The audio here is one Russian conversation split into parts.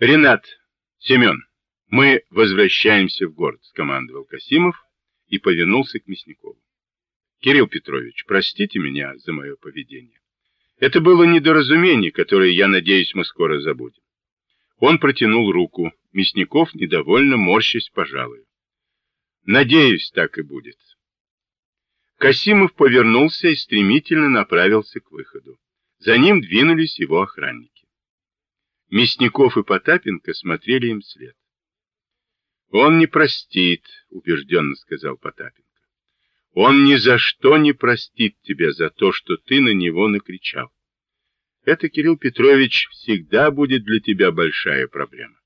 Ренат, Семен, мы возвращаемся в город, скомандовал Касимов и повернулся к Мясникову. Кирилл Петрович, простите меня за мое поведение. Это было недоразумение, которое, я надеюсь, мы скоро забудем. Он протянул руку. Мясников, недовольно морщась, пожалуй. Надеюсь, так и будет. Касимов повернулся и стремительно направился к выходу. За ним двинулись его охранники. Мясников и Потапенко смотрели им вслед. «Он не простит», — убежденно сказал Потапенко. «Он ни за что не простит тебя за то, что ты на него накричал. Это, Кирилл Петрович, всегда будет для тебя большая проблема.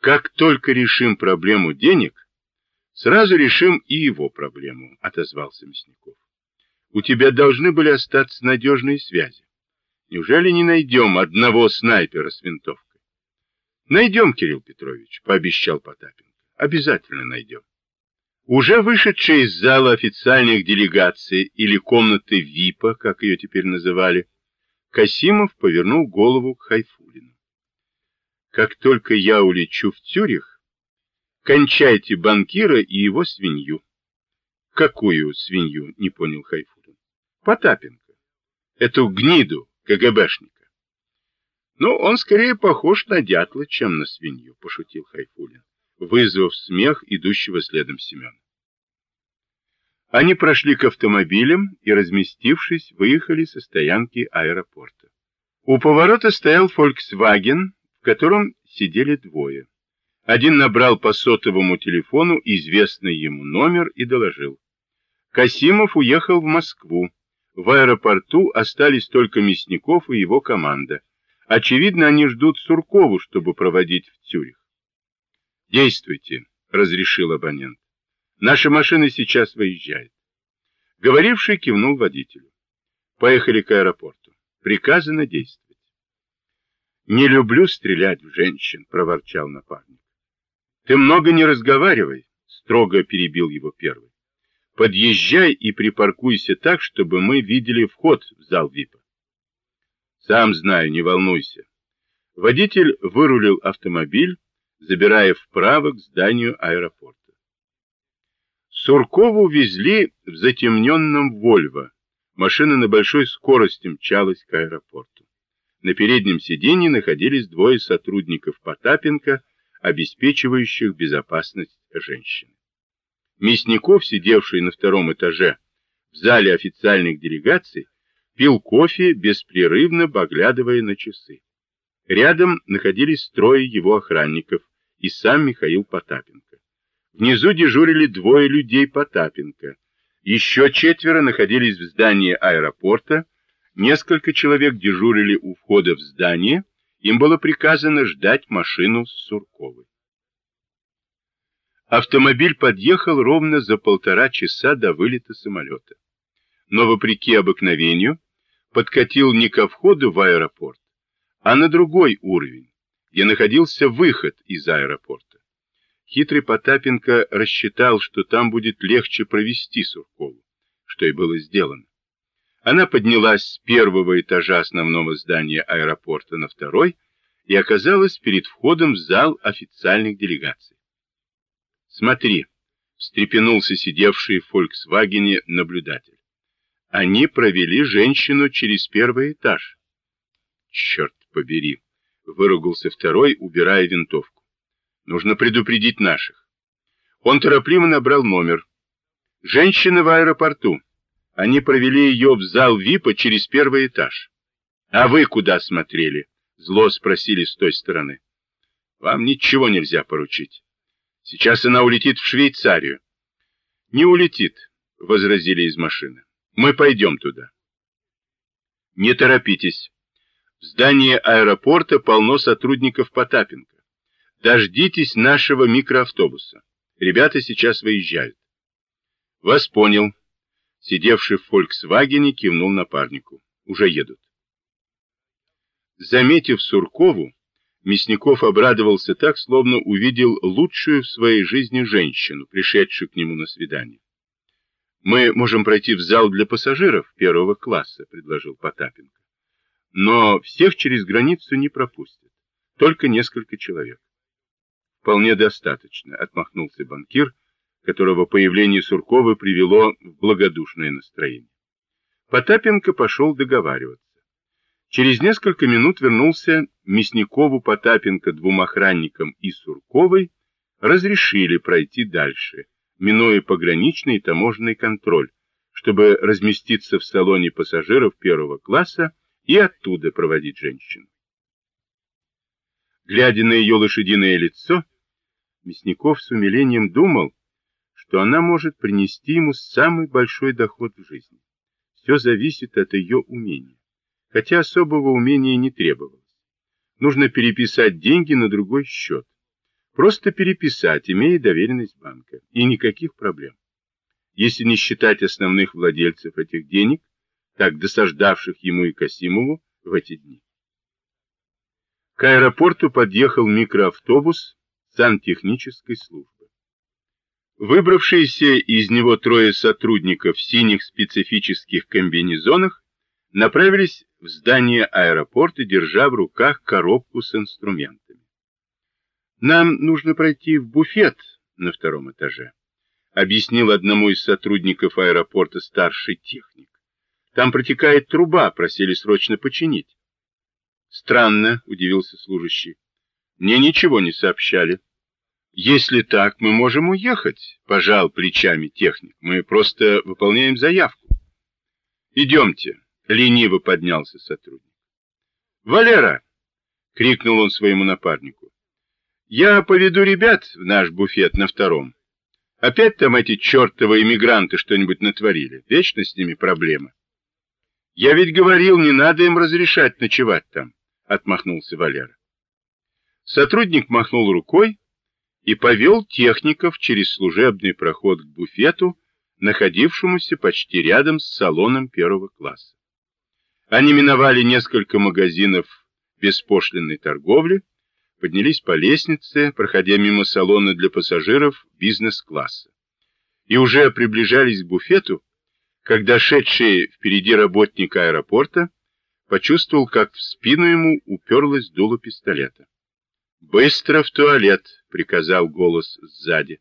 Как только решим проблему денег, сразу решим и его проблему», — отозвался Мясников. «У тебя должны были остаться надежные связи. Неужели не найдем одного снайпера с винтовкой? Найдем, Кирилл Петрович, пообещал Потапенко. Обязательно найдем. Уже вышедшая из зала официальных делегаций или комнаты ВИПа, как ее теперь называли, Касимов повернул голову к Хайфулину. Как только я улечу в Цюрих, кончайте банкира и его свинью. Какую свинью, не понял Хайфулин. Потапенко. Эту гниду, КГБшника. Ну, он скорее похож на дятла, чем на свинью, пошутил Хайфулин, вызвав смех идущего следом Семена. Они прошли к автомобилям и, разместившись, выехали со стоянки аэропорта. У поворота стоял Volkswagen, в котором сидели двое. Один набрал по сотовому телефону известный ему номер и доложил. Касимов уехал в Москву, в аэропорту остались только Мясников и его команда. Очевидно, они ждут Суркову, чтобы проводить в Цюрих. «Действуйте», — разрешил абонент. «Наша машина сейчас выезжает». Говоривший кивнул водителю. Поехали к аэропорту. Приказано действовать. «Не люблю стрелять в женщин», — проворчал напарник. «Ты много не разговаривай», — строго перебил его первый. Подъезжай и припаркуйся так, чтобы мы видели вход в зал ВИПа. Сам знаю, не волнуйся. Водитель вырулил автомобиль, забирая вправо к зданию аэропорта. Суркову везли в затемненном «Вольво». Машина на большой скорости мчалась к аэропорту. На переднем сиденье находились двое сотрудников Потапенко, обеспечивающих безопасность женщины. Мясников, сидевший на втором этаже в зале официальных делегаций, пил кофе, беспрерывно поглядывая на часы. Рядом находились трое его охранников и сам Михаил Потапенко. Внизу дежурили двое людей Потапенко. Еще четверо находились в здании аэропорта, несколько человек дежурили у входа в здание, им было приказано ждать машину с Сурковой. Автомобиль подъехал ровно за полтора часа до вылета самолета. Но, вопреки обыкновению, подкатил не ко входу в аэропорт, а на другой уровень, где находился выход из аэропорта. Хитрый Потапенко рассчитал, что там будет легче провести Суркову, что и было сделано. Она поднялась с первого этажа основного здания аэропорта на второй и оказалась перед входом в зал официальных делегаций. Смотри, встрепенулся сидевший в «Фольксвагене» наблюдатель. Они провели женщину через первый этаж. Черт побери, выругался второй, убирая винтовку. Нужно предупредить наших. Он торопливо набрал номер. Женщина в аэропорту. Они провели ее в зал ВИПа через первый этаж. А вы куда смотрели? Зло спросили с той стороны. Вам ничего нельзя поручить. Сейчас она улетит в Швейцарию. Не улетит, возразили из машины. Мы пойдем туда. Не торопитесь. В здании аэропорта полно сотрудников Потапенко. Дождитесь нашего микроавтобуса. Ребята сейчас выезжают. Вас понял. Сидевший в «Фольксвагене» кивнул напарнику. Уже едут. Заметив Суркову, Мясников обрадовался так, словно увидел лучшую в своей жизни женщину, пришедшую к нему на свидание. «Мы можем пройти в зал для пассажиров первого класса», — предложил Потапенко. «Но всех через границу не пропустят. только несколько человек. Вполне достаточно, отмахнулся банкир, которого появление Суркова привело в благодушное настроение. Потапенко пошел договариваться. Через несколько минут вернулся Мясникову, Потапенко, двум охранникам и Сурковой, разрешили пройти дальше, минуя пограничный и таможенный контроль, чтобы разместиться в салоне пассажиров первого класса и оттуда проводить женщину. Глядя на ее лошадиное лицо, Мясников с умилением думал, что она может принести ему самый большой доход в жизни. Все зависит от ее умения, хотя особого умения не требовалось. Нужно переписать деньги на другой счет. Просто переписать, имея доверенность банка, и никаких проблем. Если не считать основных владельцев этих денег, так досаждавших ему и Касимову в эти дни. К аэропорту подъехал микроавтобус сантехнической службы. Выбравшиеся из него трое сотрудников в синих специфических комбинезонах направились в здание аэропорта, держа в руках коробку с инструментами. «Нам нужно пройти в буфет на втором этаже», объяснил одному из сотрудников аэропорта старший техник. «Там протекает труба, просили срочно починить». «Странно», — удивился служащий. «Мне ничего не сообщали». «Если так, мы можем уехать», — пожал плечами техник. «Мы просто выполняем заявку». «Идемте», — лениво поднялся сотрудник. «Валера!» — крикнул он своему напарнику. «Я поведу ребят в наш буфет на втором. Опять там эти чертовы иммигранты что-нибудь натворили. Вечно с ними проблемы». «Я ведь говорил, не надо им разрешать ночевать там», — отмахнулся Валера. Сотрудник махнул рукой, и повел техников через служебный проход к буфету, находившемуся почти рядом с салоном первого класса. Они миновали несколько магазинов беспошлинной торговли, поднялись по лестнице, проходя мимо салона для пассажиров бизнес-класса, и уже приближались к буфету, когда шедший впереди работник аэропорта почувствовал, как в спину ему уперлось дуло пистолета. «Быстро в туалет!» — приказал голос сзади.